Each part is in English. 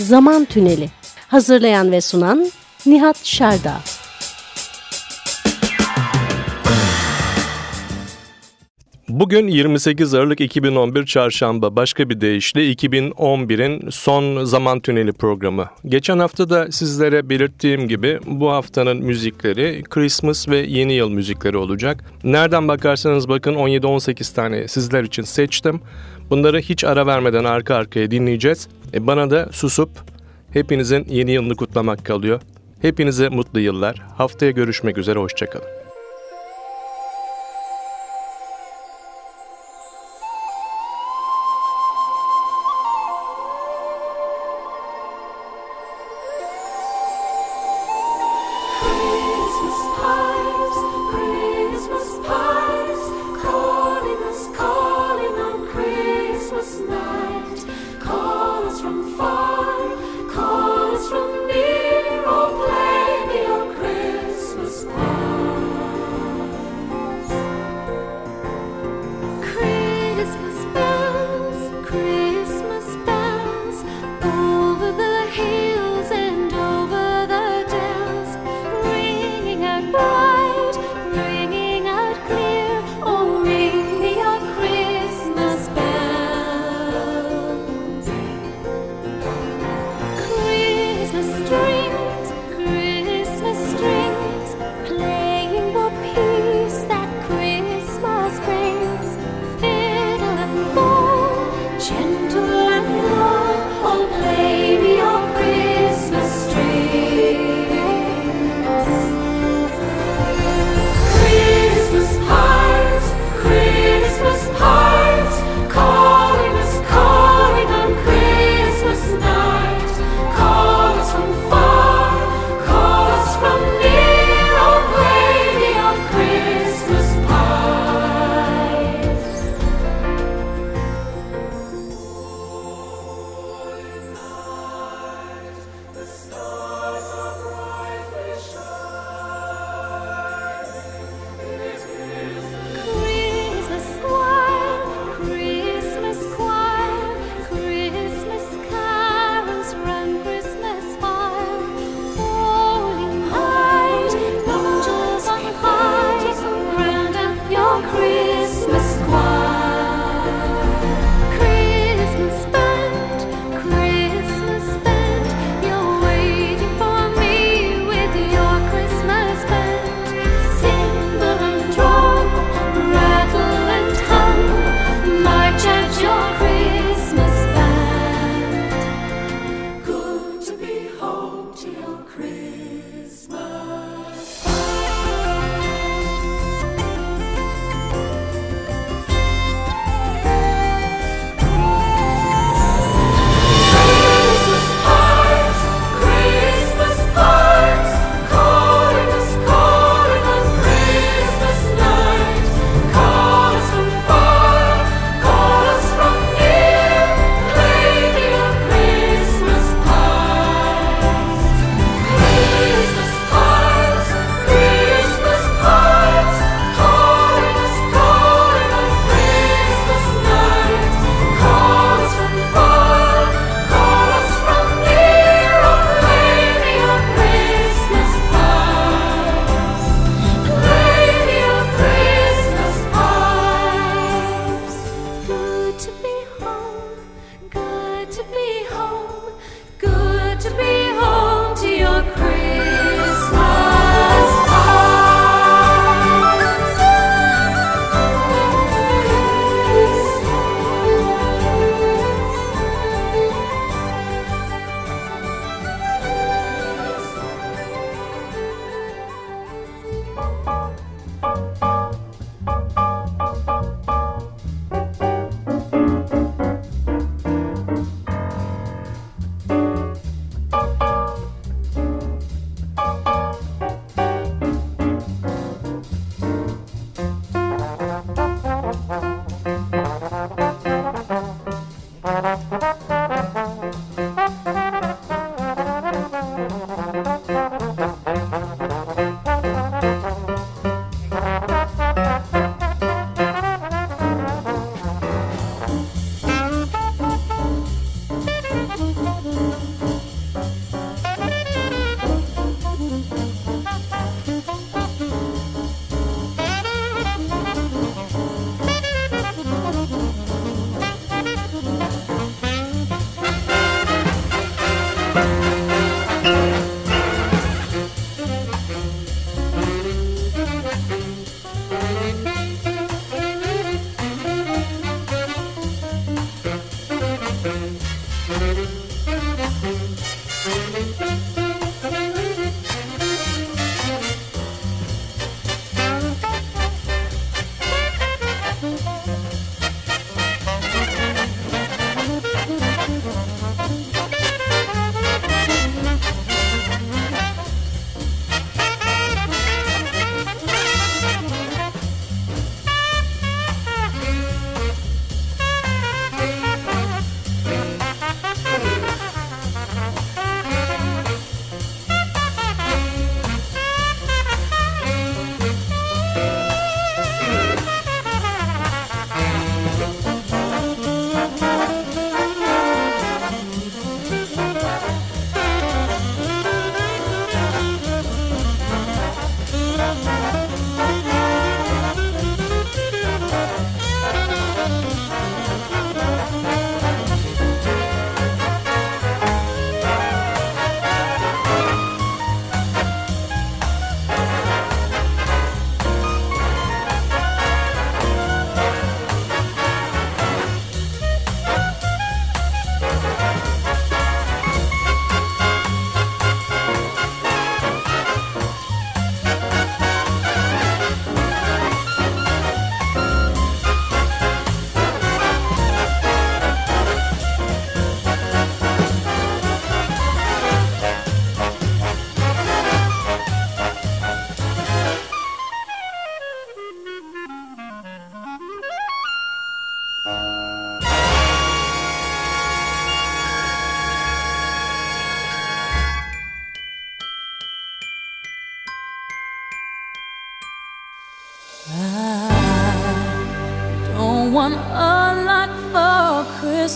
Zaman Tüneli. Hazırlayan ve sunan Nihat Şerda. Bugün 28 Aralık 2011 Çarşamba başka bir deyişle 2011'in son zaman tüneli programı. Geçen hafta da sizlere belirttiğim gibi bu haftanın müzikleri Christmas ve yeni yıl müzikleri olacak. Nereden bakarsanız bakın 17-18 tane sizler için seçtim. Bunları hiç ara vermeden arka arkaya dinleyeceğiz. E bana da susup hepinizin yeni yılını kutlamak kalıyor. Hepinize mutlu yıllar. Haftaya görüşmek üzere, hoşçakalın.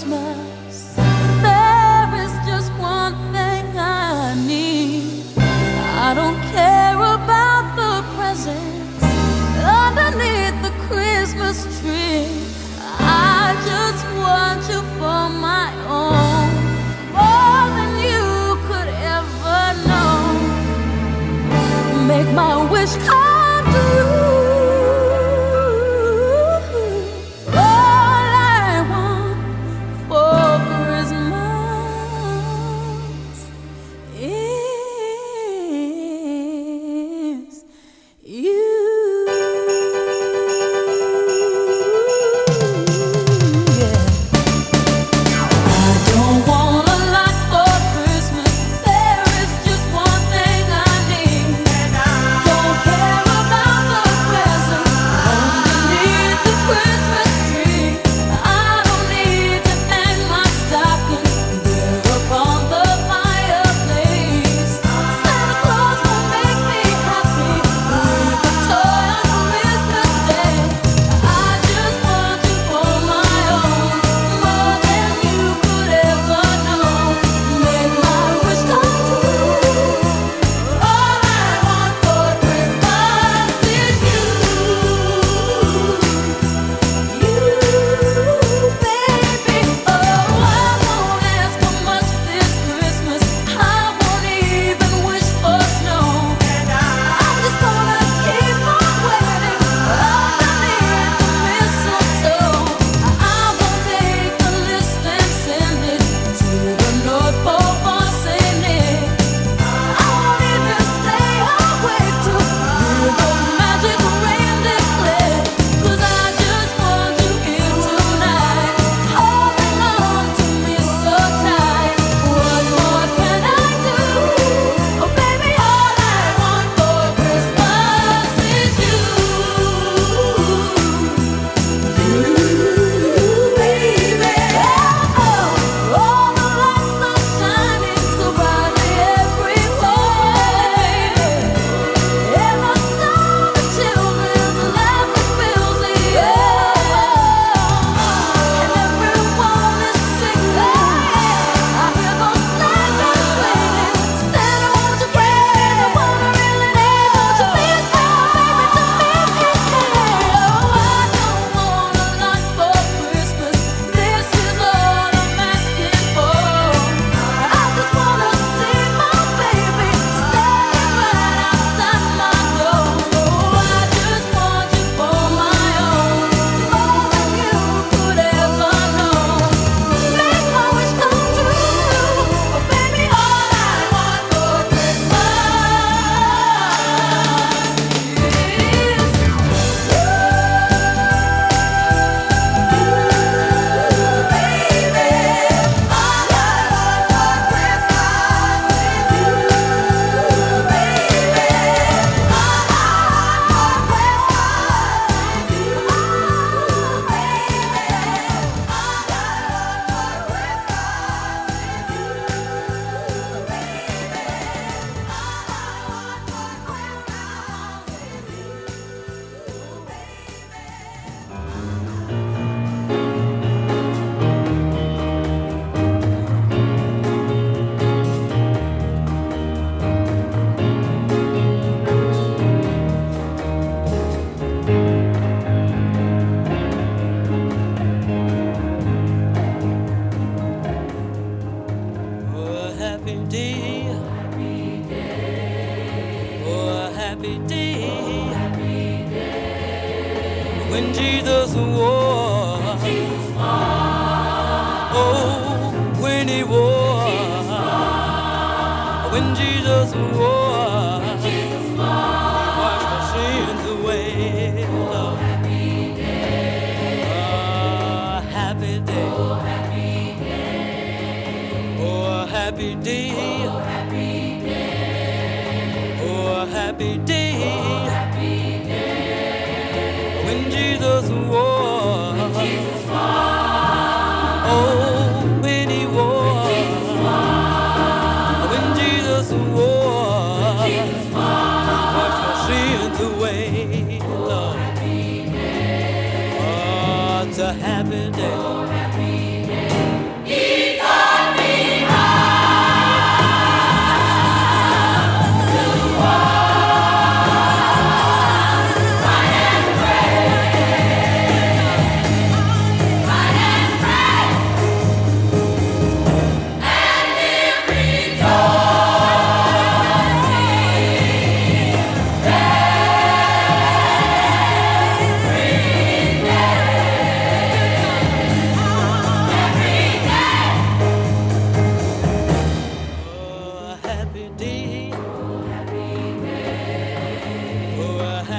For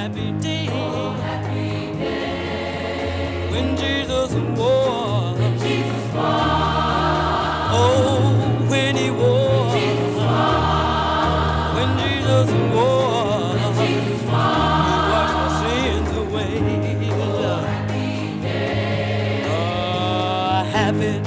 happy day. Oh, happy day. When Jesus was. Oh, when he. When Jesus He washed sins away. Happy day. Ah, happy.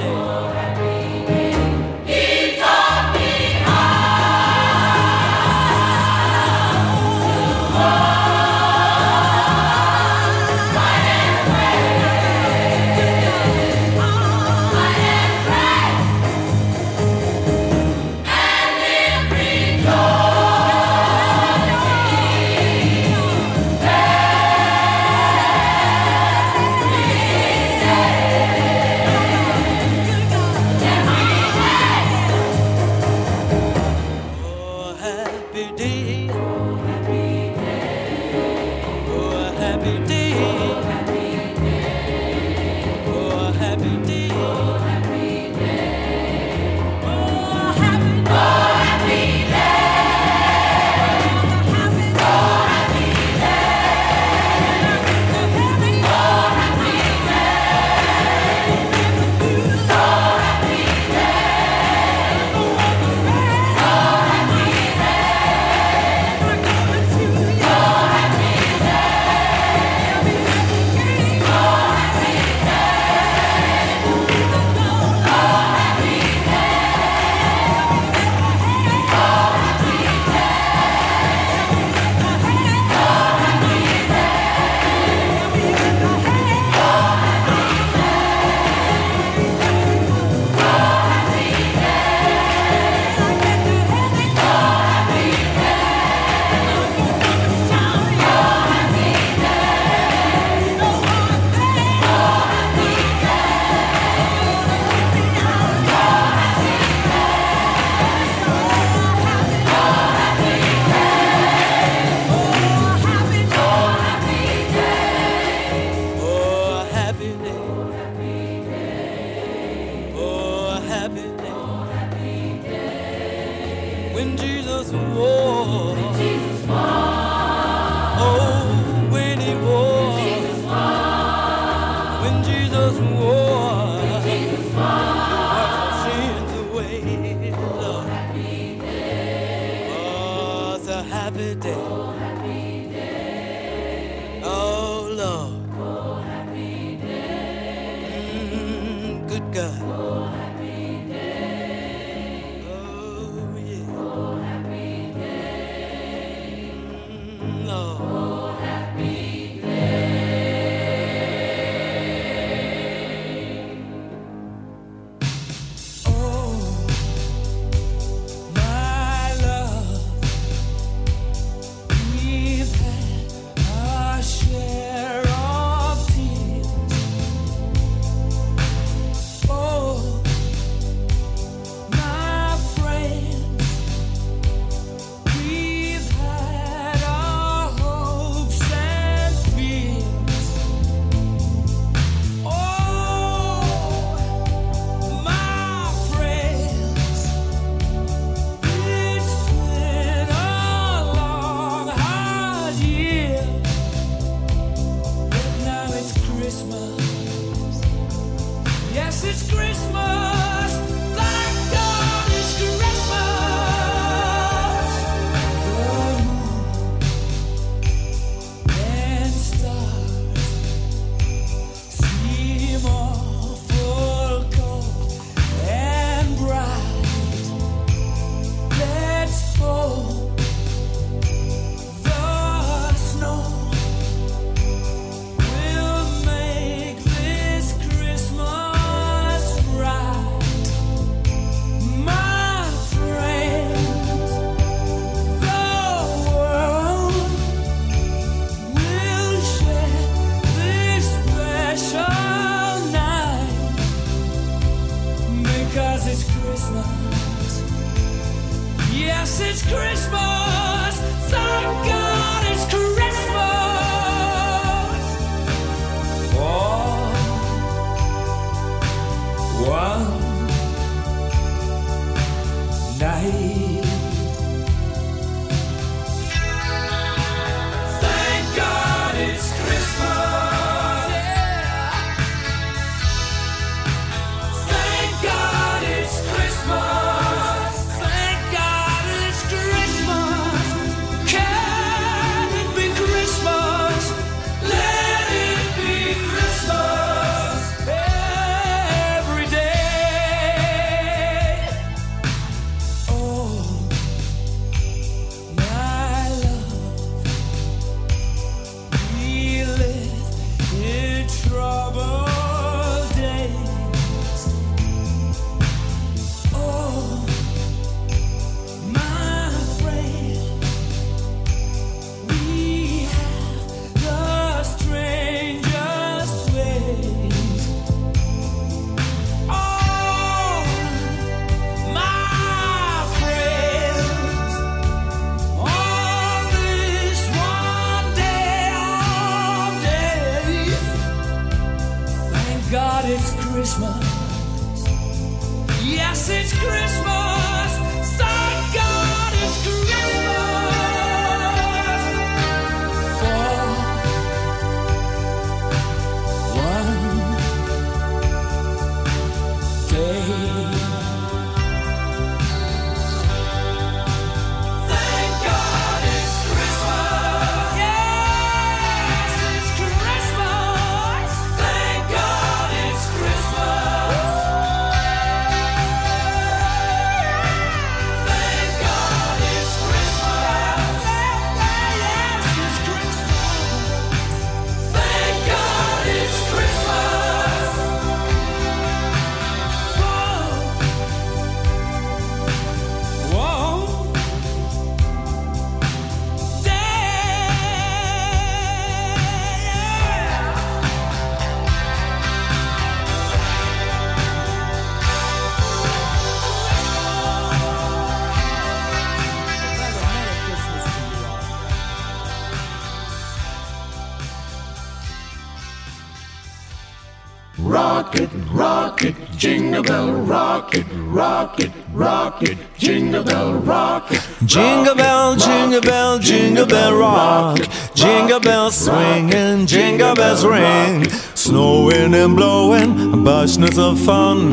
Jingle bell, jingle bell, jingle bell rock. Jingle bells swing and jingle bells ring. Snowing and blowing, a bushness of fun.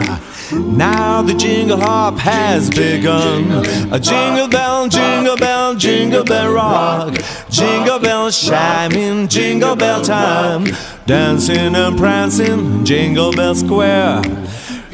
Now the jingle hop has begun. A jingle bell, jingle bell, jingle bell rock. Jingle bells chiming, jingle bell time. Dancing and prancing, jingle bell square.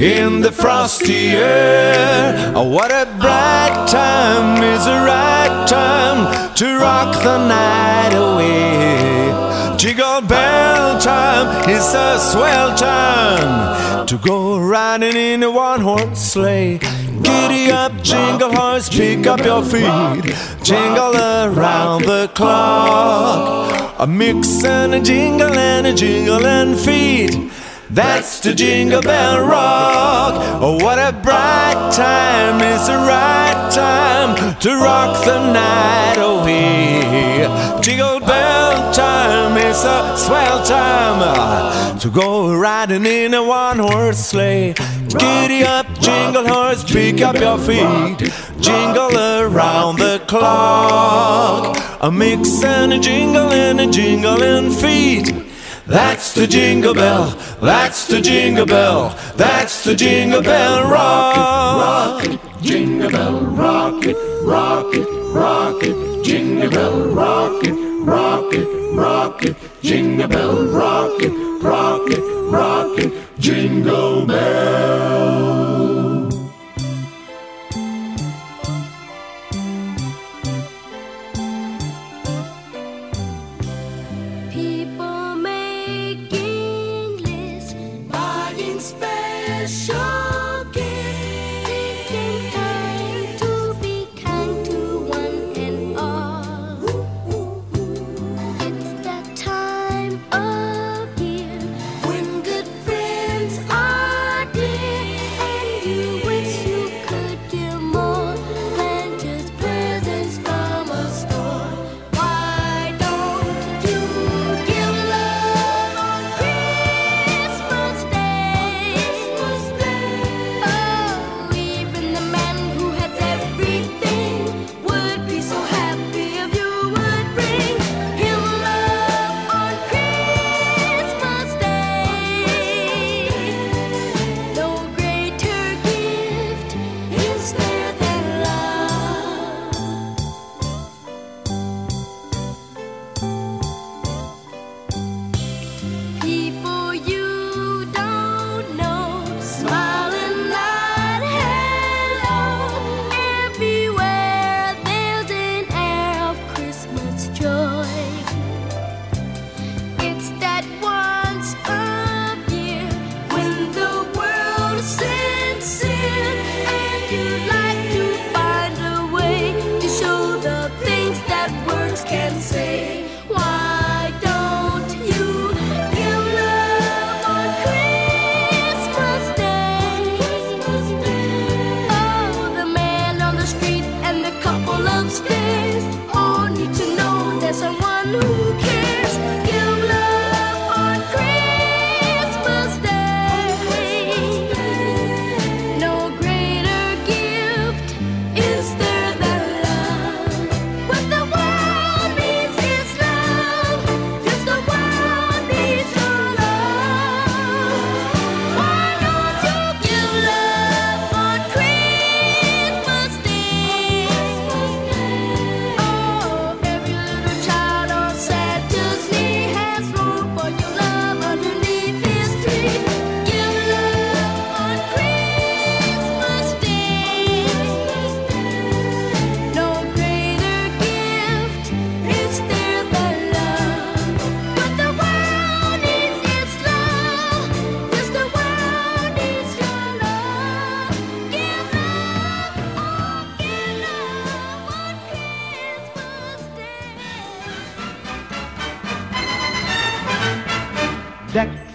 In the frosty air, oh, what a bright time is the right time to rock the night away. Jingle bell time is a swell time to go riding in a one horse sleigh. Giddy up, jingle horse, pick up your feet, jingle around the clock. A mix and a jingle and a jingle and feet. That's the Jingle Bell Rock. Oh, what a bright time is the right time to rock the night oh, away. Jingle Bell time is a swell time to go riding in a one horse sleigh. Giddy up, jingle horse, pick up your feet. Jingle around the clock. A mix and a jingle and a jingle and feet. That's the jingle bell, that's the jingle bell, that's the jingle bell rock. Rocket, jingle bell, rocket, rocket, rocket, jingle bell, rocket, rocket, rocket, jingle bell, rocket, rocket, rocket, jingle bell. Special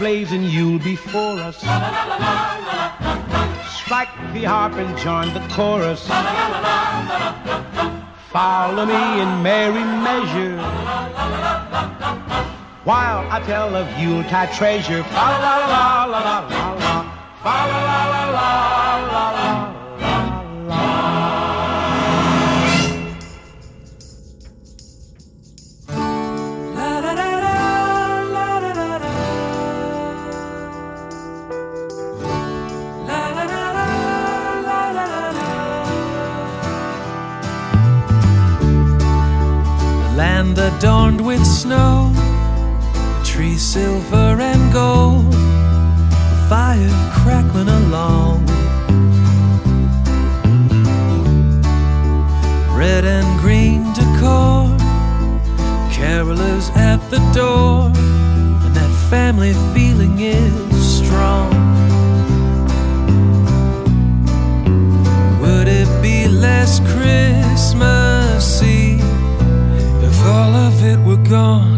blazing Yule before us. Strike the harp and join the chorus. Follow me in merry measure. While I tell of Yuletide treasure. Fa la la la la la la la. Fa la la la la la adorned with snow, trees silver and gold, fire crackling along. Red and green decor, carolers at the door, and that family feeling is strong. Would it be less gone?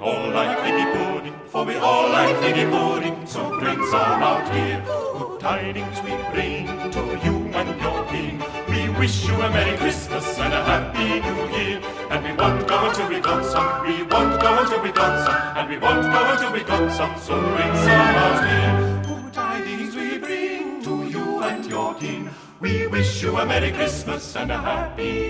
All like figgy pudding, for we all like figgy pudding. So bring some out here. Good tidings we bring to you and your King. We wish you a Merry Christmas and a Happy New Year. And we won't go until we got some. We won't go until we got some. And we won't go until we got some. So bring some out here. Good tidings we bring to you and your King. We wish you a Merry Christmas and a Happy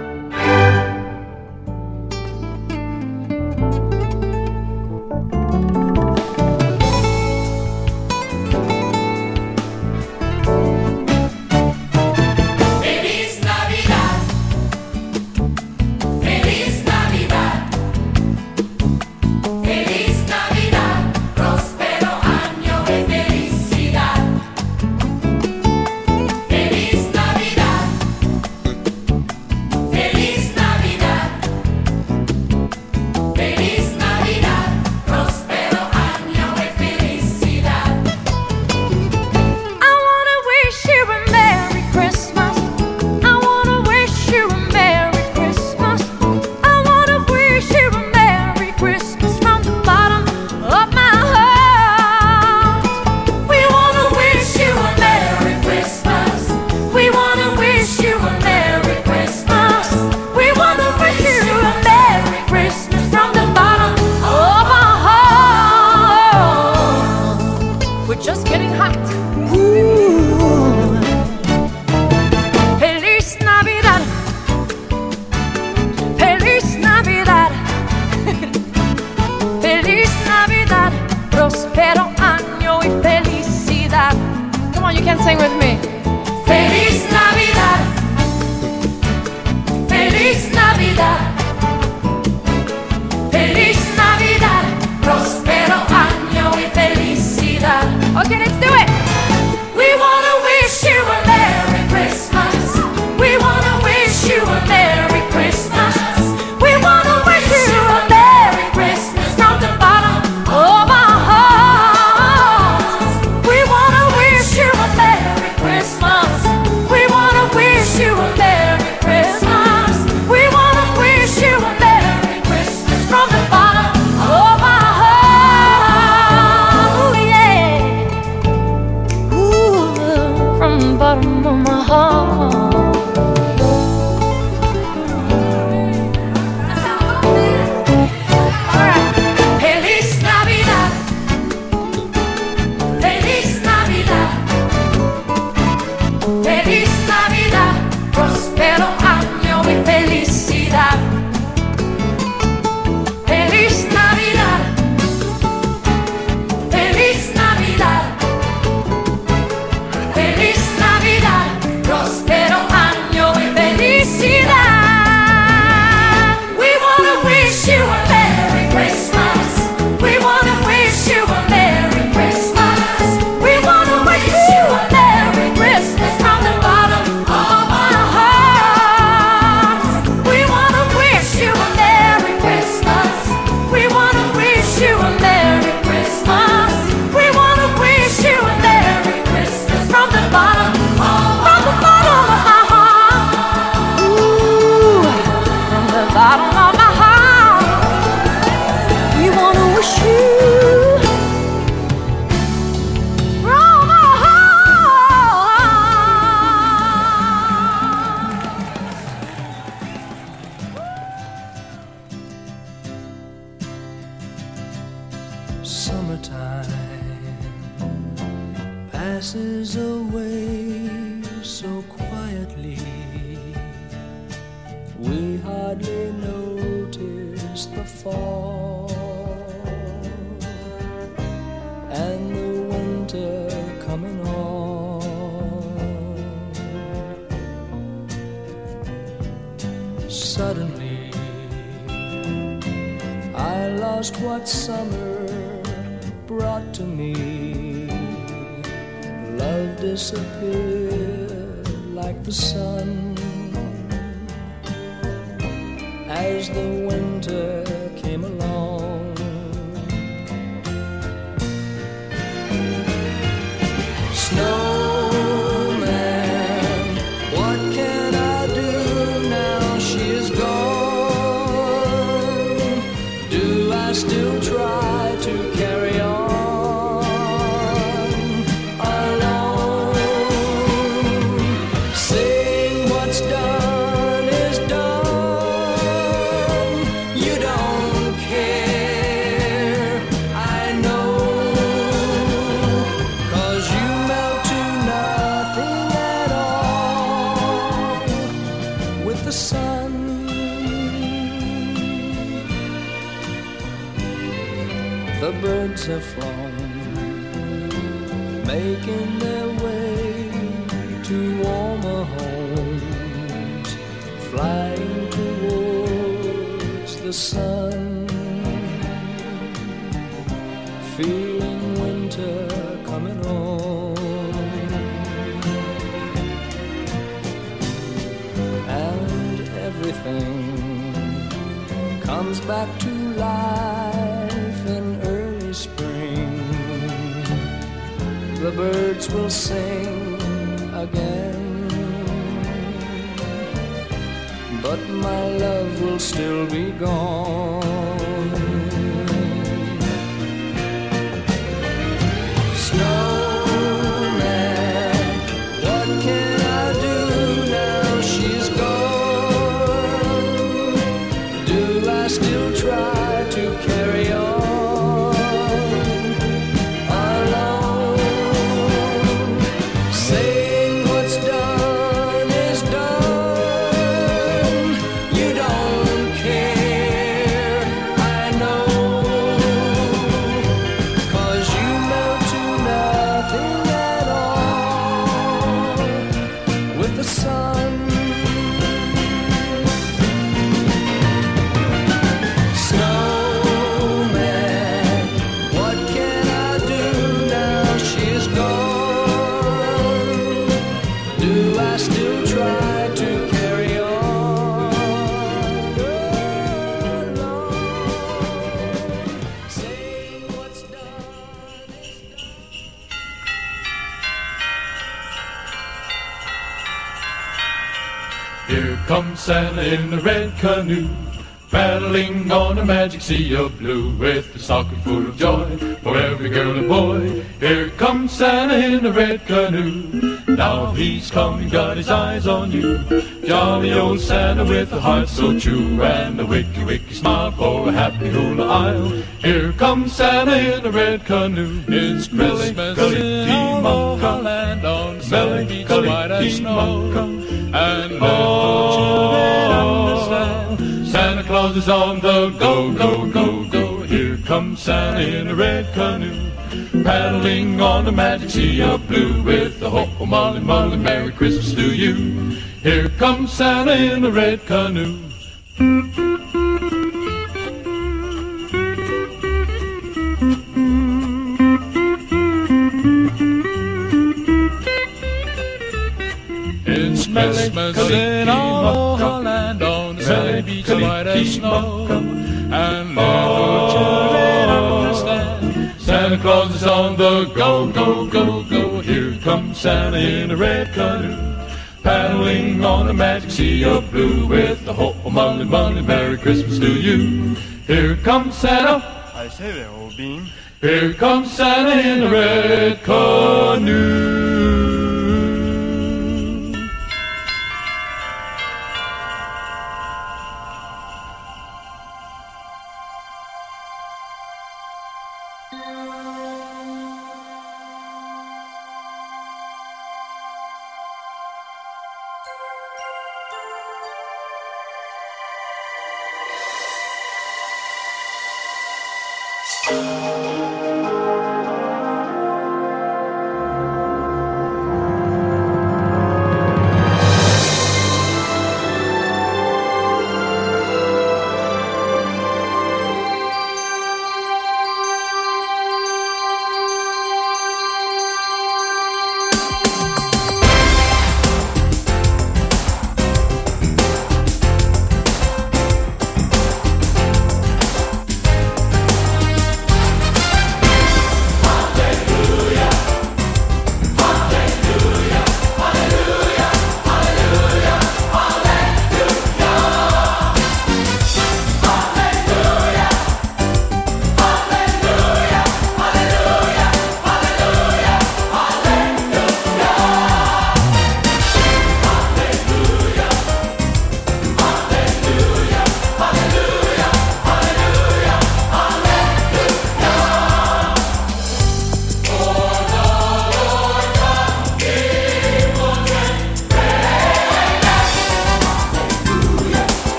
Love disappeared like the sun. As the The birds will sing again. But my love will still be gone. Santa in a red canoe, paddling on a magic sea of blue, with a stocking full of joy for every girl and boy. Here comes Santa in a red canoe. Now he's coming, got his eyes on you. Jolly old Santa with a heart so true, and a wicky wicky smile for a happy hula isle. Here comes Santa in a red canoe. It's Christmas in our land on Smelly Beach, white as snow. And On the go, go, go, go. Here comes Santa in a red canoe, paddling on the magic sea of blue with the ho ho molly molly Merry Christmas to you. Here comes Santa in a red canoe. White as snow. And little children understand, Santa Claus is on the go, go, go, go. Here comes Santa in a red canoe, paddling on a magic sea of blue with the ho molly molly Merry Christmas to you. Here comes Santa. I say there, old bean. Here comes Santa in a red canoe.